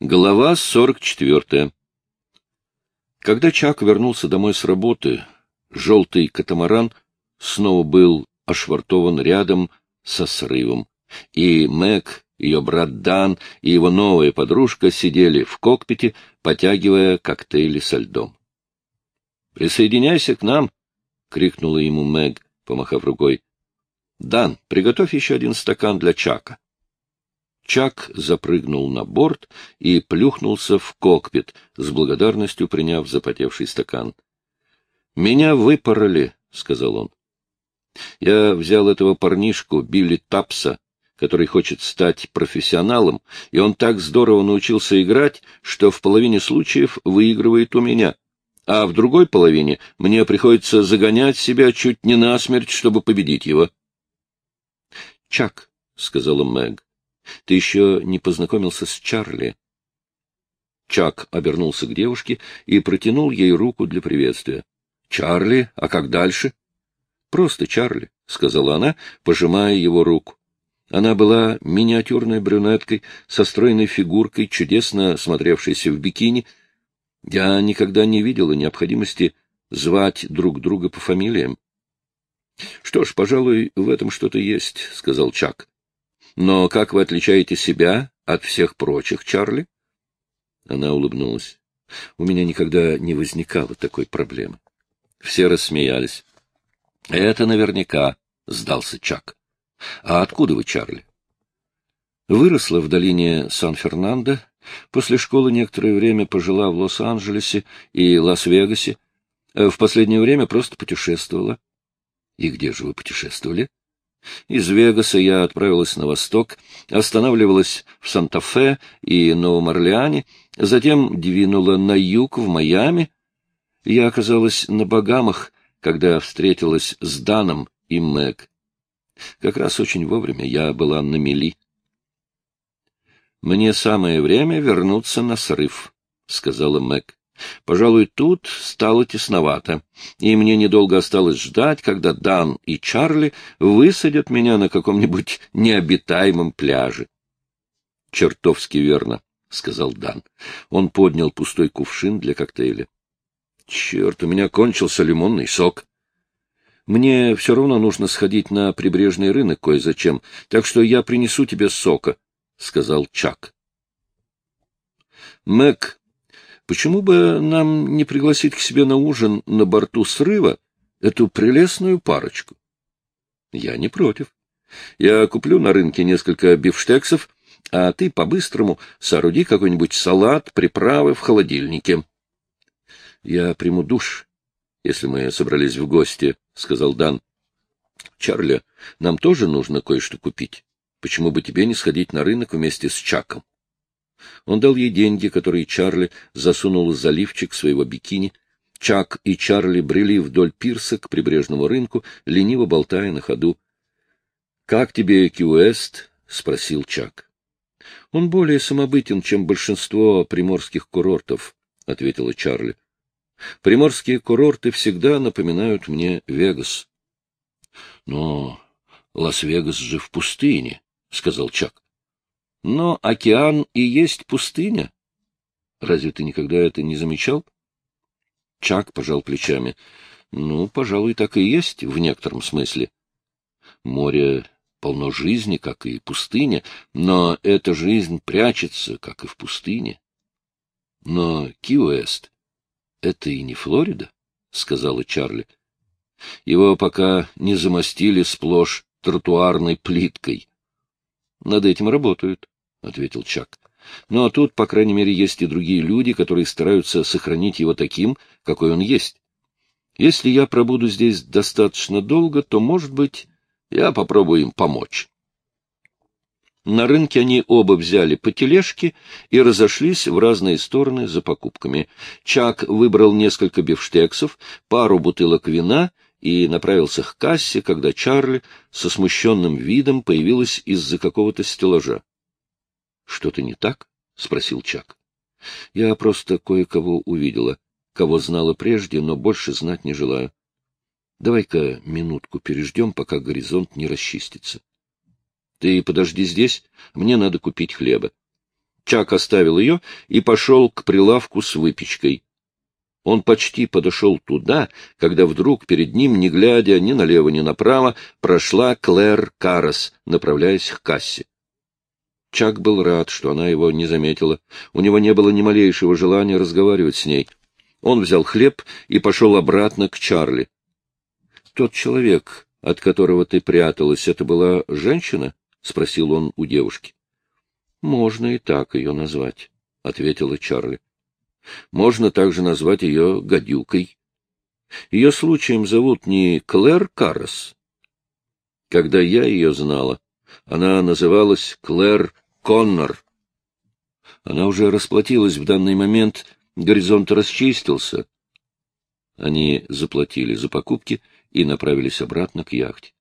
Глава 44. Когда Чак вернулся домой с работы, желтый катамаран снова был ошвартован рядом со срывом, и Мэг, ее брат Дан и его новая подружка сидели в кокпите, потягивая коктейли со льдом. «Присоединяйся к нам!» — крикнула ему Мэг, помахав рукой. «Дан, приготовь еще один стакан для Чака». Чак запрыгнул на борт и плюхнулся в кокпит, с благодарностью приняв запотевший стакан. — Меня выпороли, — сказал он. Я взял этого парнишку, Билли Тапса, который хочет стать профессионалом, и он так здорово научился играть, что в половине случаев выигрывает у меня. А в другой половине мне приходится загонять себя чуть не насмерть, чтобы победить его. — Чак, — сказала Мэг, ты еще не познакомился с Чарли? Чак обернулся к девушке и протянул ей руку для приветствия. — Чарли? А как дальше? — Просто Чарли, — сказала она, пожимая его руку. Она была миниатюрной брюнеткой, со стройной фигуркой, чудесно смотревшейся в бикини. Я никогда не видела необходимости звать друг друга по фамилиям. — Что ж, пожалуй, в этом что-то есть, — сказал Чак. Но как вы отличаете себя от всех прочих, Чарли? Она улыбнулась. У меня никогда не возникало такой проблемы. Все рассмеялись. — Это наверняка, — сдался Чак. — А откуда вы, Чарли? Выросла в долине Сан-Фернандо. После школы некоторое время пожила в Лос-Анджелесе и Лас-Вегасе. В последнее время просто путешествовала. — И где же вы путешествовали? Из Вегаса я отправилась на восток, останавливалась в Санта-Фе и Новом Орлеане, затем двинула на юг, в Майами. Я оказалась на Багамах, когда встретилась с Даном и Мэг. Как раз очень вовремя я была на мели. «Мне самое время вернуться на срыв», — сказала Мэг. Пожалуй, тут стало тесновато, и мне недолго осталось ждать, когда Дан и Чарли высадят меня на каком-нибудь необитаемом пляже. — Чертовски верно, — сказал Дан. Он поднял пустой кувшин для коктейля. — Черт, у меня кончился лимонный сок. — Мне все равно нужно сходить на прибрежный рынок кое-зачем, так что я принесу тебе сока, — сказал Чак. Мэг Почему бы нам не пригласить к себе на ужин на борту срыва эту прелестную парочку? Я не против. Я куплю на рынке несколько бифштексов, а ты по-быстрому сооруди какой-нибудь салат, приправы в холодильнике. Я приму душ, если мы собрались в гости, — сказал Дан. — Чарли, нам тоже нужно кое-что купить. Почему бы тебе не сходить на рынок вместе с Чаком? Он дал ей деньги, которые Чарли засунул в заливчик своего бикини. Чак и Чарли брели вдоль пирса к прибрежному рынку, лениво болтая на ходу. — Как тебе Кьюэст? — спросил Чак. — Он более самобытен, чем большинство приморских курортов, — ответила Чарли. — Приморские курорты всегда напоминают мне Вегас. — Но Лас-Вегас же в пустыне, — сказал Чак. Но океан и есть пустыня. Разве ты никогда это не замечал? Чак пожал плечами. Ну, пожалуй, так и есть в некотором смысле. Море полно жизни, как и пустыня, но эта жизнь прячется, как и в пустыне. Но Ки-Уэст — это и не Флорида, — сказала Чарли. Его пока не замостили сплошь тротуарной плиткой. Над этим работают. — ответил Чак. — Но тут, по крайней мере, есть и другие люди, которые стараются сохранить его таким, какой он есть. Если я пробуду здесь достаточно долго, то, может быть, я попробую им помочь. На рынке они оба взяли по тележке и разошлись в разные стороны за покупками. Чак выбрал несколько бифштексов, пару бутылок вина и направился к кассе, когда Чарли со смущенным видом появилась из-за какого-то стеллажа. — Что-то не так? — спросил Чак. — Я просто кое-кого увидела, кого знала прежде, но больше знать не желаю. Давай-ка минутку переждем, пока горизонт не расчистится. — Ты подожди здесь, мне надо купить хлеба. Чак оставил ее и пошел к прилавку с выпечкой. Он почти подошел туда, когда вдруг перед ним, не глядя ни налево, ни направо, прошла Клэр Карас, направляясь к кассе. Чак был рад, что она его не заметила. У него не было ни малейшего желания разговаривать с ней. Он взял хлеб и пошел обратно к Чарли. — Тот человек, от которого ты пряталась, это была женщина? — спросил он у девушки. — Можно и так ее назвать, — ответила Чарли. Можно также назвать ее гадюкой. Ее случаем зовут не Клэр Каррес. Когда я ее знала, она называлась Клэр Коннор. Она уже расплатилась в данный момент, горизонт расчистился. Они заплатили за покупки и направились обратно к яхте.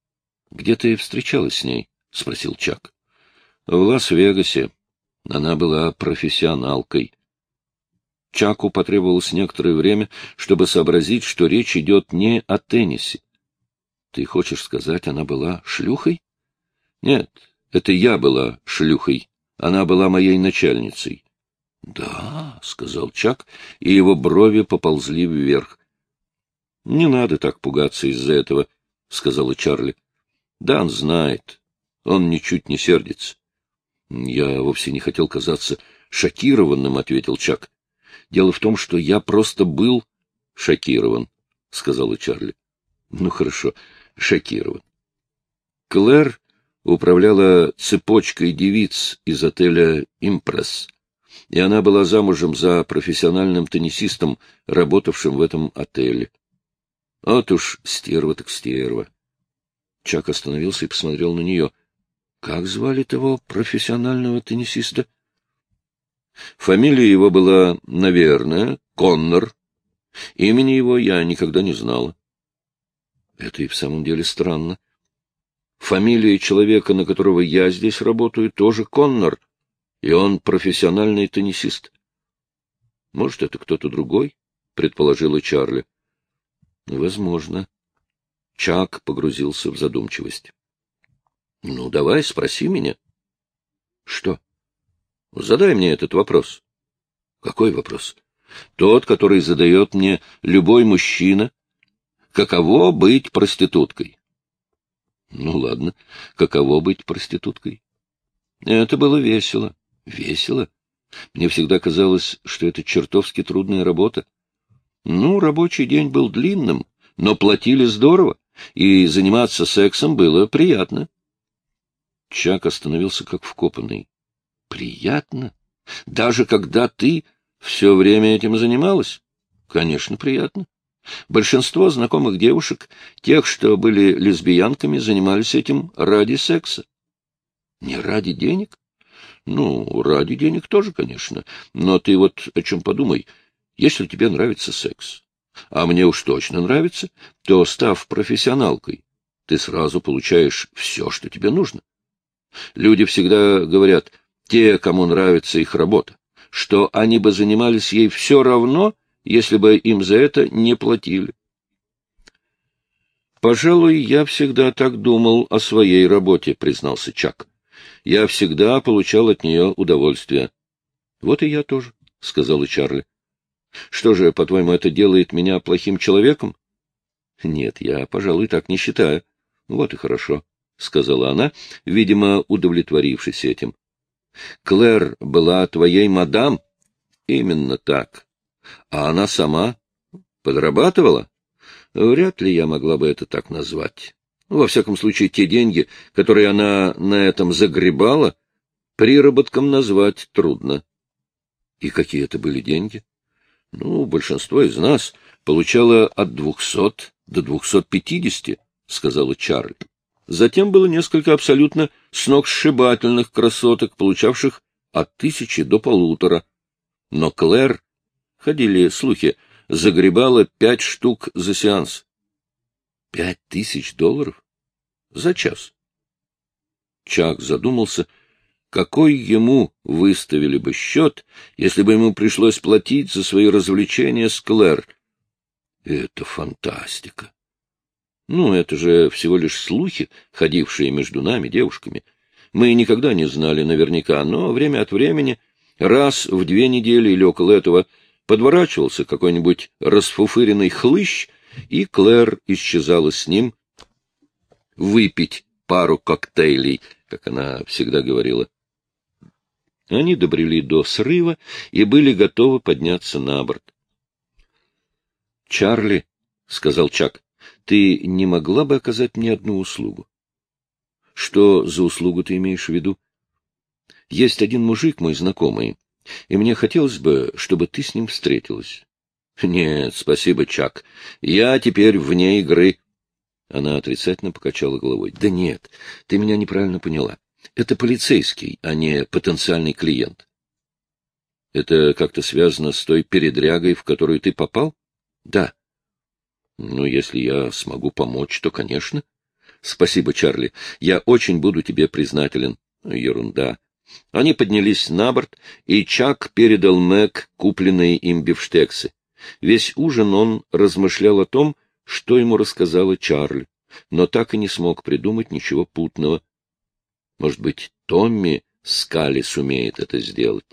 — Где ты встречалась с ней? — спросил Чак. — В Лас-Вегасе. Она была профессионалкой. Чаку потребовалось некоторое время, чтобы сообразить, что речь идет не о теннисе. Ты хочешь сказать, она была шлюхой? Нет, это я была шлюхой. Она была моей начальницей. Да, сказал Чак, и его брови поползли вверх. Не надо так пугаться из-за этого, сказала Чарли. Да, он знает. Он ничуть не сердится. Я вовсе не хотел казаться шокированным, ответил Чак. Дело в том, что я просто был шокирован, — сказала Чарли. — Ну, хорошо, шокирован. Клэр управляла цепочкой девиц из отеля «Импресс», и она была замужем за профессиональным теннисистом, работавшим в этом отеле. Вот уж стерва так стерва. Чак остановился и посмотрел на нее. — Как звали того профессионального теннисиста? — Фамилия его была, наверное, Коннор. Имени его я никогда не знала. Это и в самом деле странно. Фамилия человека, на которого я здесь работаю, тоже Коннор, и он профессиональный теннисист. Может, это кто-то другой? — предположила Чарли. — Возможно. Чак погрузился в задумчивость. — Ну, давай, спроси меня. — Что? — Задай мне этот вопрос. Какой вопрос? Тот, который задает мне любой мужчина. Каково быть проституткой? Ну, ладно. Каково быть проституткой? Это было весело. Весело? Мне всегда казалось, что это чертовски трудная работа. Ну, рабочий день был длинным, но платили здорово, и заниматься сексом было приятно. Чак остановился как вкопанный. Приятно? Даже когда ты все время этим занималась? Конечно, приятно. Большинство знакомых девушек, тех, что были лесбиянками, занимались этим ради секса. Не ради денег? Ну, ради денег тоже, конечно. Но ты вот о чем подумай. Если тебе нравится секс, а мне уж точно нравится, то, став профессионалкой, ты сразу получаешь все, что тебе нужно. Люди всегда говорят, те, кому нравится их работа, что они бы занимались ей все равно, если бы им за это не платили. «Пожалуй, я всегда так думал о своей работе», — признался Чак. «Я всегда получал от нее удовольствие». «Вот и я тоже», — сказала Чарли. «Что же, по-твоему, это делает меня плохим человеком?» «Нет, я, пожалуй, так не считаю». «Вот и хорошо», — сказала она, видимо, удовлетворившись этим. Клэр была твоей мадам? Именно так. А она сама подрабатывала? Вряд ли я могла бы это так назвать. Во всяком случае, те деньги, которые она на этом загребала, приработком назвать трудно. И какие это были деньги? Ну, большинство из нас получало от двухсот до двухсот пятидесяти, — сказала Чарли. Затем было несколько абсолютно сногсшибательных красоток, получавших от тысячи до полутора. Но Клэр, ходили слухи, загребала пять штук за сеанс. Пять тысяч долларов? За час. Чак задумался, какой ему выставили бы счет, если бы ему пришлось платить за свои развлечения с Клэр. Это фантастика. Ну, это же всего лишь слухи, ходившие между нами, девушками. Мы никогда не знали наверняка, но время от времени, раз в две недели или около этого, подворачивался какой-нибудь расфуфыренный хлыщ, и Клэр исчезала с ним выпить пару коктейлей, как она всегда говорила. Они добрели до срыва и были готовы подняться на борт. — Чарли, — сказал Чак, — ты не могла бы оказать мне одну услугу? — Что за услугу ты имеешь в виду? — Есть один мужик, мой знакомый, и мне хотелось бы, чтобы ты с ним встретилась. — Нет, спасибо, Чак. Я теперь вне игры. Она отрицательно покачала головой. — Да нет, ты меня неправильно поняла. Это полицейский, а не потенциальный клиент. Это как-то связано с той передрягой, в которую ты попал? Да. Ну, если я смогу помочь, то, конечно. Спасибо, Чарли. Я очень буду тебе признателен. Ерунда. Они поднялись на борт, и Чак передал Мэг купленные им бифштексы. Весь ужин он размышлял о том, что ему рассказала Чарли, но так и не смог придумать ничего путного. Может быть, Томми Скали сумеет это сделать.